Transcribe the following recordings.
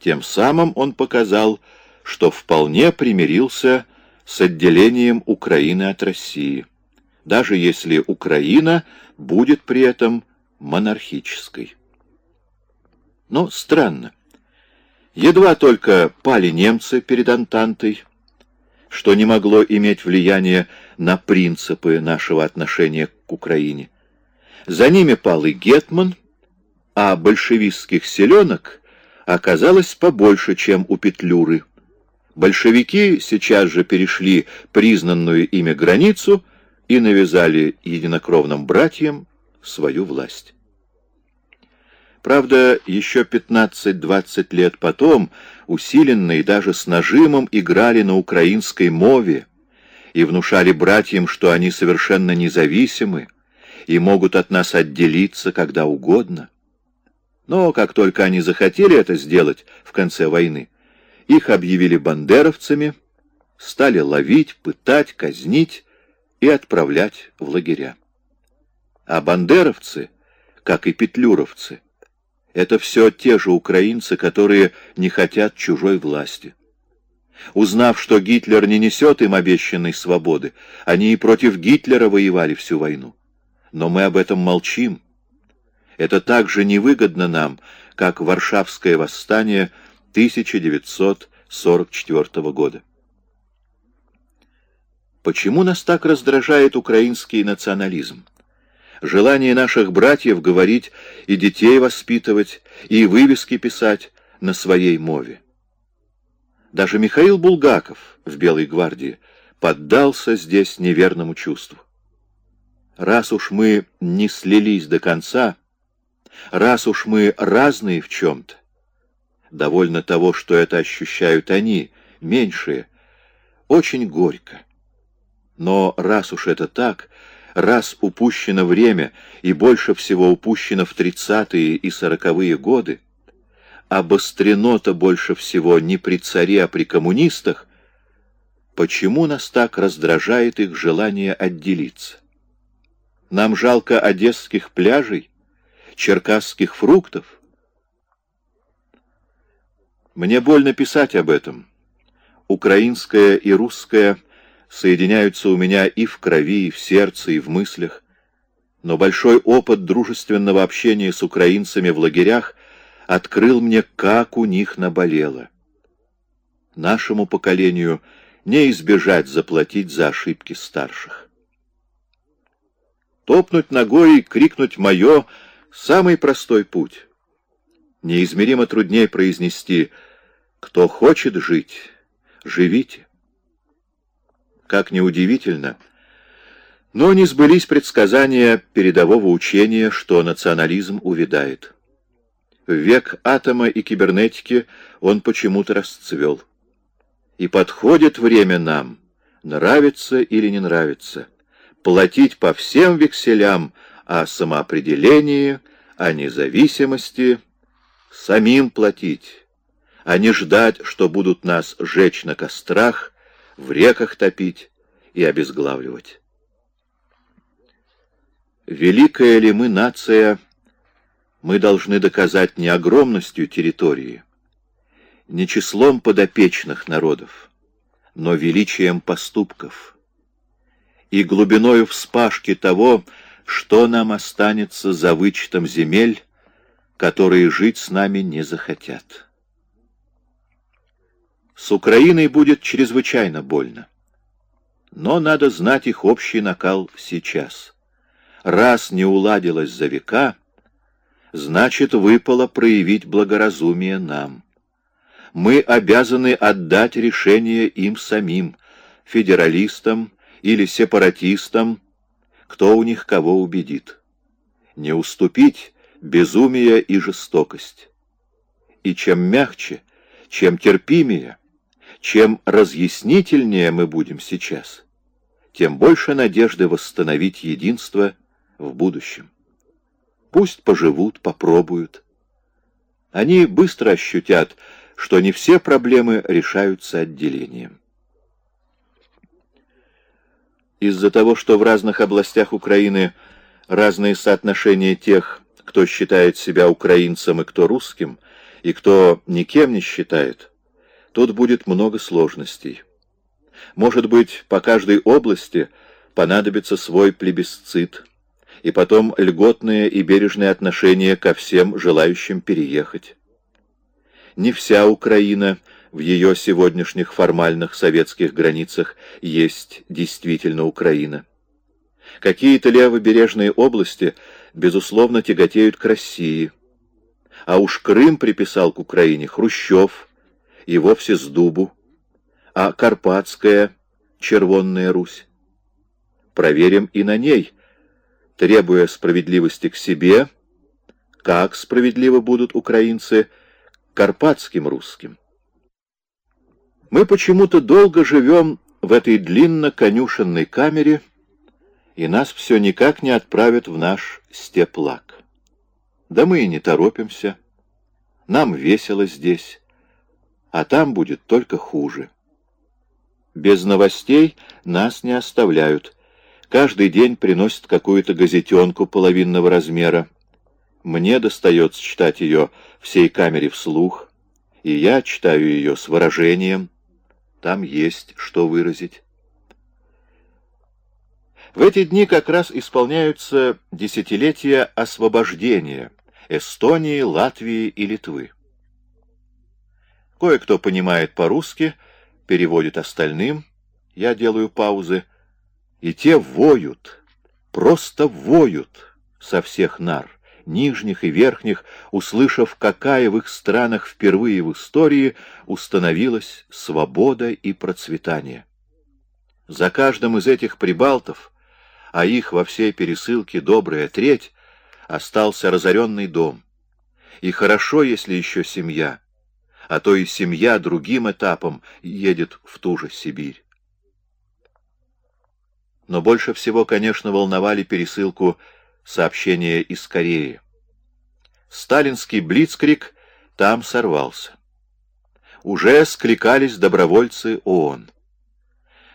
Тем самым он показал, что вполне примирился с отделением Украины от России, даже если Украина будет при этом монархической. Но странно. Едва только пали немцы перед Антантой, что не могло иметь влияния на принципы нашего отношения к Украине. За ними пал и Гетман, а большевистских селенок оказалось побольше, чем у Петлюры. Большевики сейчас же перешли признанную ими границу и навязали единокровным братьям свою власть. Правда, еще 15-20 лет потом усиленно и даже с нажимом играли на украинской мове и внушали братьям, что они совершенно независимы и могут от нас отделиться когда угодно. Но как только они захотели это сделать в конце войны, их объявили бандеровцами, стали ловить, пытать, казнить и отправлять в лагеря. А бандеровцы, как и петлюровцы, это все те же украинцы, которые не хотят чужой власти. Узнав, что Гитлер не несет им обещанной свободы, они и против Гитлера воевали всю войну. Но мы об этом молчим. Это так же невыгодно нам, как Варшавское восстание 1944 года. Почему нас так раздражает украинский национализм? желание наших братьев говорить и детей воспитывать, и вывески писать на своей мове. Даже Михаил Булгаков в «Белой гвардии» поддался здесь неверному чувству. Раз уж мы не слились до конца, раз уж мы разные в чем-то, довольно того, что это ощущают они, меньшие, очень горько. Но раз уж это так, раз упущено время, и больше всего упущено в тридцатые и сороковые годы, обострено-то больше всего не при царе, а при коммунистах, почему нас так раздражает их желание отделиться? Нам жалко одесских пляжей, черкасских фруктов? Мне больно писать об этом. Украинское и русское – соединяются у меня и в крови, и в сердце, и в мыслях. Но большой опыт дружественного общения с украинцами в лагерях открыл мне, как у них наболело. Нашему поколению не избежать заплатить за ошибки старших. Топнуть ногой и крикнуть «Мое!» — самый простой путь. Неизмеримо труднее произнести «Кто хочет жить, живите». Как неудивительно, но не сбылись предсказания передового учения, что национализм увядает. В век атома и кибернетики он почему-то расцвел. И подходит время нам, нравится или не нравится, платить по всем векселям о самоопределении, о независимости, самим платить, а не ждать, что будут нас жечь на кострах, в реках топить и обезглавливать. Великая ли мы нация, мы должны доказать не огромностью территории, не числом подопечных народов, но величием поступков и глубиною вспашки того, что нам останется за вычетом земель, которые жить с нами не захотят. С Украиной будет чрезвычайно больно. Но надо знать их общий накал сейчас. Раз не уладилось за века, значит, выпало проявить благоразумие нам. Мы обязаны отдать решение им самим, федералистам или сепаратистам, кто у них кого убедит. Не уступить безумие и жестокость. И чем мягче, чем терпимее, чем разъяснительнее мы будем сейчас, тем больше надежды восстановить единство в будущем. Пусть поживут, попробуют. Они быстро ощутят, что не все проблемы решаются отделением. Из-за того, что в разных областях Украины разные соотношения тех, кто считает себя украинцем и кто русским, и кто никем не считает, тут будет много сложностей. Может быть, по каждой области понадобится свой плебисцит, и потом льготное и бережное отношение ко всем желающим переехать. Не вся Украина в ее сегодняшних формальных советских границах есть действительно Украина. Какие-то левобережные области, безусловно, тяготеют к России. А уж Крым приписал к Украине Хрущев, и вовсе с дубу, а Карпатская, Червонная Русь. Проверим и на ней, требуя справедливости к себе, как справедливо будут украинцы карпатским русским. Мы почему-то долго живем в этой длинно-конюшенной камере, и нас все никак не отправят в наш степлак. Да мы и не торопимся. Нам весело здесь, а там будет только хуже. Без новостей нас не оставляют. Каждый день приносят какую-то газетенку половинного размера. Мне достается читать ее всей камере вслух, и я читаю ее с выражением. Там есть что выразить. В эти дни как раз исполняются десятилетия освобождения Эстонии, Латвии и Литвы. Кое-кто понимает по-русски, переводит остальным, я делаю паузы, и те воют, просто воют со всех нар, нижних и верхних, услышав, какая в их странах впервые в истории установилась свобода и процветание. За каждым из этих прибалтов а их во всей пересылке добрая треть, остался разоренный дом. И хорошо, если еще семья, а то и семья другим этапом едет в ту же Сибирь. Но больше всего, конечно, волновали пересылку сообщения из Кореи. Сталинский блицкрик там сорвался. Уже скликались добровольцы ООН.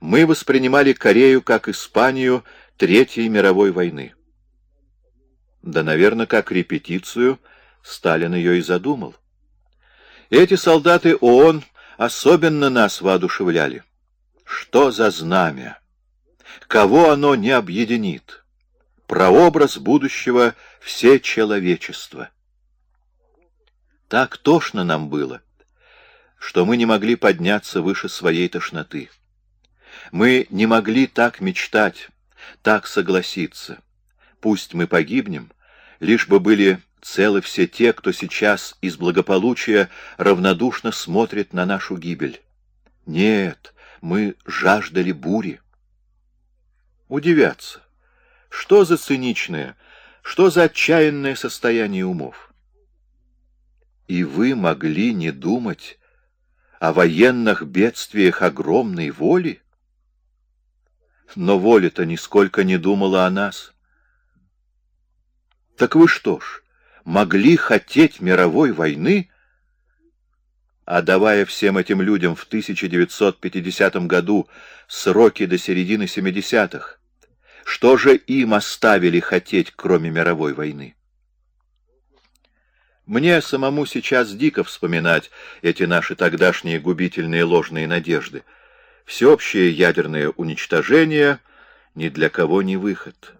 Мы воспринимали Корею как Испанию Третьей мировой войны. Да, наверное, как репетицию Сталин ее и задумал. Эти солдаты ООН особенно нас воодушевляли. Что за знамя? Кого оно не объединит? Прообраз будущего все человечества. Так тошно нам было, что мы не могли подняться выше своей тошноты. Мы не могли так мечтать, так согласиться. Пусть мы погибнем, лишь бы были целы все те, кто сейчас из благополучия равнодушно смотрит на нашу гибель. Нет, мы жаждали бури. Удивятся. Что за циничное, что за отчаянное состояние умов? И вы могли не думать о военных бедствиях огромной воли? но воля-то нисколько не думала о нас. Так вы что ж, могли хотеть мировой войны? А давая всем этим людям в 1950 году сроки до середины 70-х, что же им оставили хотеть, кроме мировой войны? Мне самому сейчас дико вспоминать эти наши тогдашние губительные ложные надежды — Всеобщее ядерное уничтожение ни для кого не выход.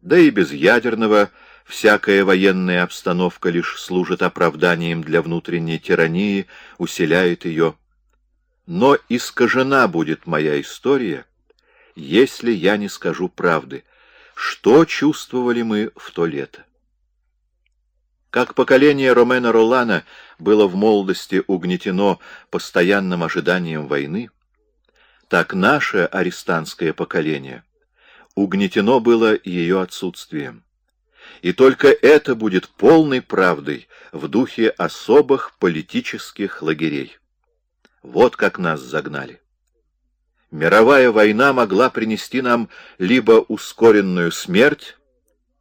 Да и без ядерного всякая военная обстановка лишь служит оправданием для внутренней тирании, усиляет ее. Но искажена будет моя история, если я не скажу правды, что чувствовали мы в то лето. Как поколение Ромена Ролана было в молодости угнетено постоянным ожиданием войны, так наше арестантское поколение угнетено было ее отсутствием. И только это будет полной правдой в духе особых политических лагерей. Вот как нас загнали. Мировая война могла принести нам либо ускоренную смерть,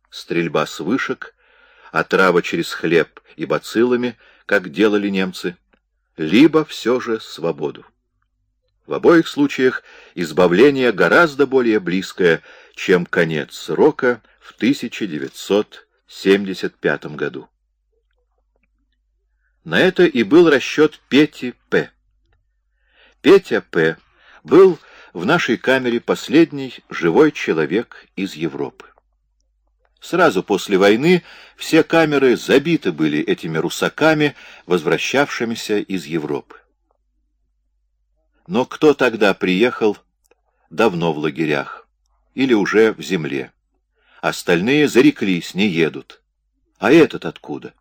стрельба с вышек, отрава через хлеб и бациллами, как делали немцы, либо все же свободу. В обоих случаях избавление гораздо более близкое, чем конец срока в 1975 году. На это и был расчет Пети П. Петя П. был в нашей камере последний живой человек из Европы. Сразу после войны все камеры забиты были этими русаками, возвращавшимися из Европы. Но кто тогда приехал давно в лагерях или уже в земле? Остальные зареклись, не едут. А этот откуда?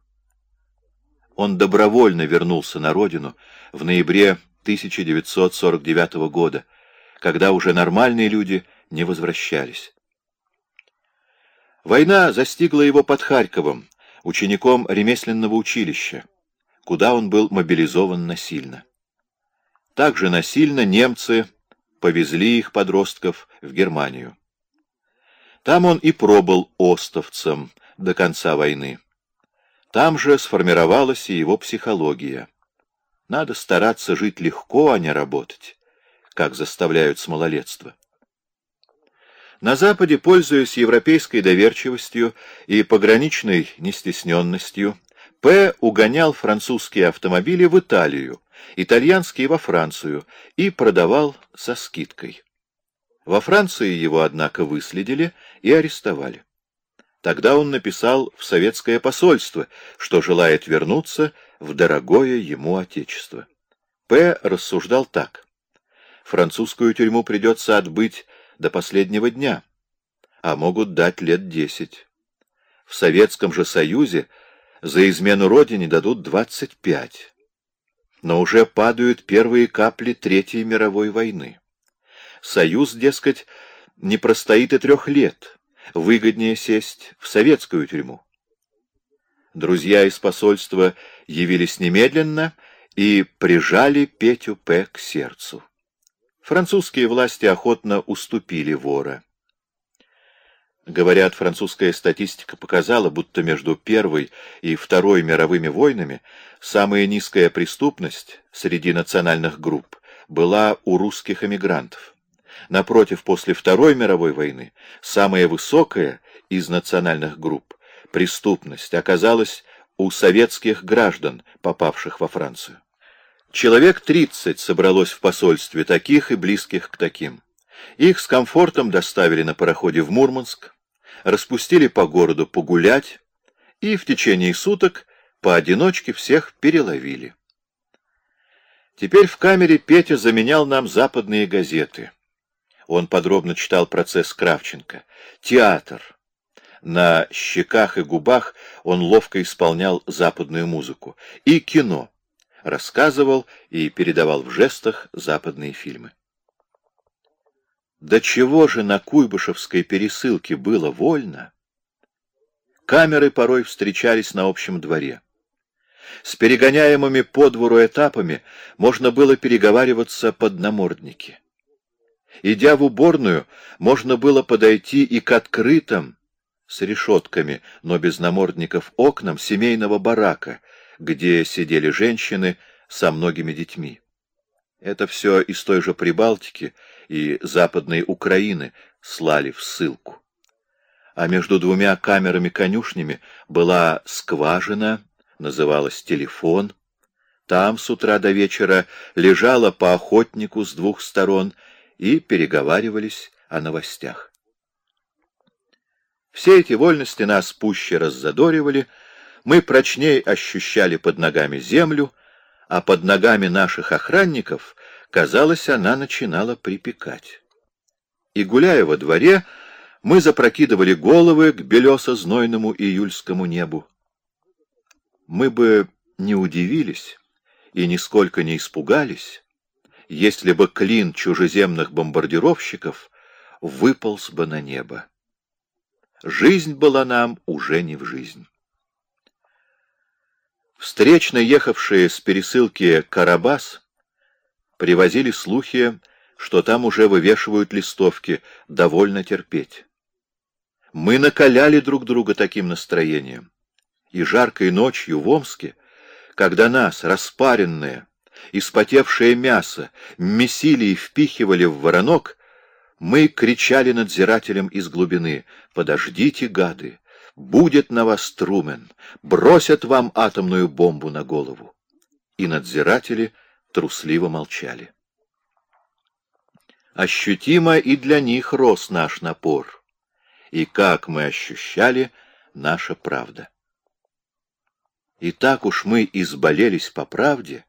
Он добровольно вернулся на родину в ноябре 1949 года, когда уже нормальные люди не возвращались. Война застигла его под Харьковом, учеником ремесленного училища, куда он был мобилизован насильно. Также насильно немцы повезли их подростков в Германию. Там он и пробыл остовцем до конца войны. Там же сформировалась и его психология. Надо стараться жить легко, а не работать, как заставляют с малолетства. На Западе, пользуясь европейской доверчивостью и пограничной нестесненностью, П. угонял французские автомобили в Италию, итальянские во Францию и продавал со скидкой. Во Франции его, однако, выследили и арестовали. Тогда он написал в советское посольство, что желает вернуться в дорогое ему отечество. П. рассуждал так. Французскую тюрьму придется отбыть до последнего дня, а могут дать лет десять. В Советском же Союзе за измену Родине дадут двадцать пять. Но уже падают первые капли Третьей мировой войны. Союз, дескать, не простоит и трех лет. Выгоднее сесть в советскую тюрьму. Друзья из посольства явились немедленно и прижали Петю П. к сердцу. Французские власти охотно уступили вора. Говорят, французская статистика показала, будто между Первой и Второй мировыми войнами самая низкая преступность среди национальных групп была у русских эмигрантов. Напротив, после Второй мировой войны самая высокая из национальных групп преступность оказалась у советских граждан, попавших во Францию. Человек 30 собралось в посольстве таких и близких к таким. Их с комфортом доставили на пароходе в Мурманск, распустили по городу погулять и в течение суток поодиночке всех переловили. Теперь в камере Петя заменял нам западные газеты. Он подробно читал процесс Кравченко. Театр — на щеках и губах он ловко исполнял западную музыку. И кино. Рассказывал и передавал в жестах западные фильмы. До чего же на Куйбышевской пересылке было вольно? Камеры порой встречались на общем дворе. С перегоняемыми по двору этапами можно было переговариваться под намордники. Идя в уборную, можно было подойти и к открытым, с решетками, но без намордников окнам семейного барака, где сидели женщины со многими детьми. Это все из той же Прибалтики и Западной Украины слали в ссылку. А между двумя камерами-конюшнями была скважина, называлась телефон. Там с утра до вечера лежала по охотнику с двух сторон и переговаривались о новостях. Все эти вольности нас пуще раззадоривали, мы прочней ощущали под ногами землю, а под ногами наших охранников, казалось, она начинала припекать. И, гуляя во дворе, мы запрокидывали головы к белесо-знойному июльскому небу. Мы бы не удивились и нисколько не испугались, если бы клин чужеземных бомбардировщиков выполз бы на небо. Жизнь была нам уже не в жизнь. Встречно ехавшие с пересылки «Карабас» привозили слухи, что там уже вывешивают листовки «Довольно терпеть». Мы накаляли друг друга таким настроением. И жаркой ночью в Омске, когда нас, распаренное, испотевшее мясо, месили и впихивали в воронок, мы кричали надзирателям из глубины «Подождите, гады! Будет на вас Трумен, бросят вам атомную бомбу на голову. И надзиратели трусливо молчали. Ощутимо и для них рос наш напор, и, как мы ощущали, наша правда. И так уж мы изболелись по правде,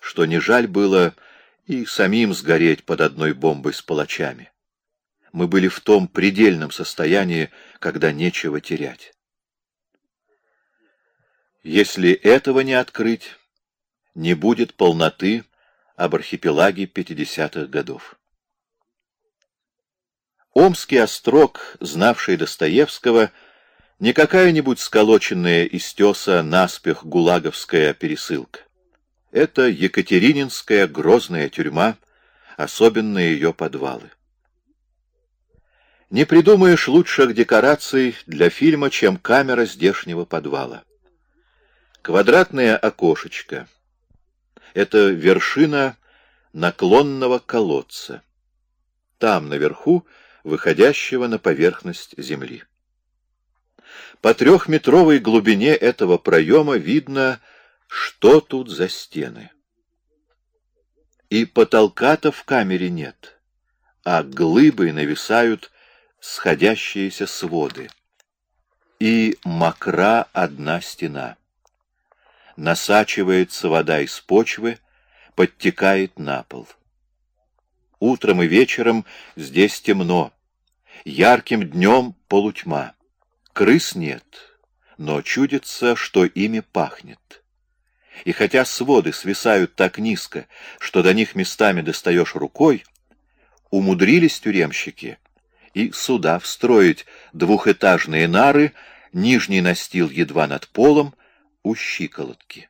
что не жаль было и самим сгореть под одной бомбой с палачами. Мы были в том предельном состоянии, когда нечего терять. Если этого не открыть, не будет полноты об архипелаге 50-х годов. Омский острог, знавший Достоевского, не какая-нибудь сколоченная из теса наспех гулаговская пересылка. Это Екатерининская грозная тюрьма, особенно ее подвалы. Не придумаешь лучших декораций для фильма, чем камера здешнего подвала. Квадратное окошечко — это вершина наклонного колодца. Там, наверху, выходящего на поверхность земли. По трехметровой глубине этого проема видно, что тут за стены. И потолка-то в камере нет, а глыбы нависают сходящиеся своды. И мокра одна стена. Насачивается вода из почвы, подтекает на пол. Утром и вечером здесь темно. Ярким днем полутьма. Крыс нет, но чудится, что ими пахнет. И хотя своды свисают так низко, что до них местами достаешь рукой, умудрились тюремщики и сюда встроить двухэтажные нары, нижний настил едва над полом, у щиколотки.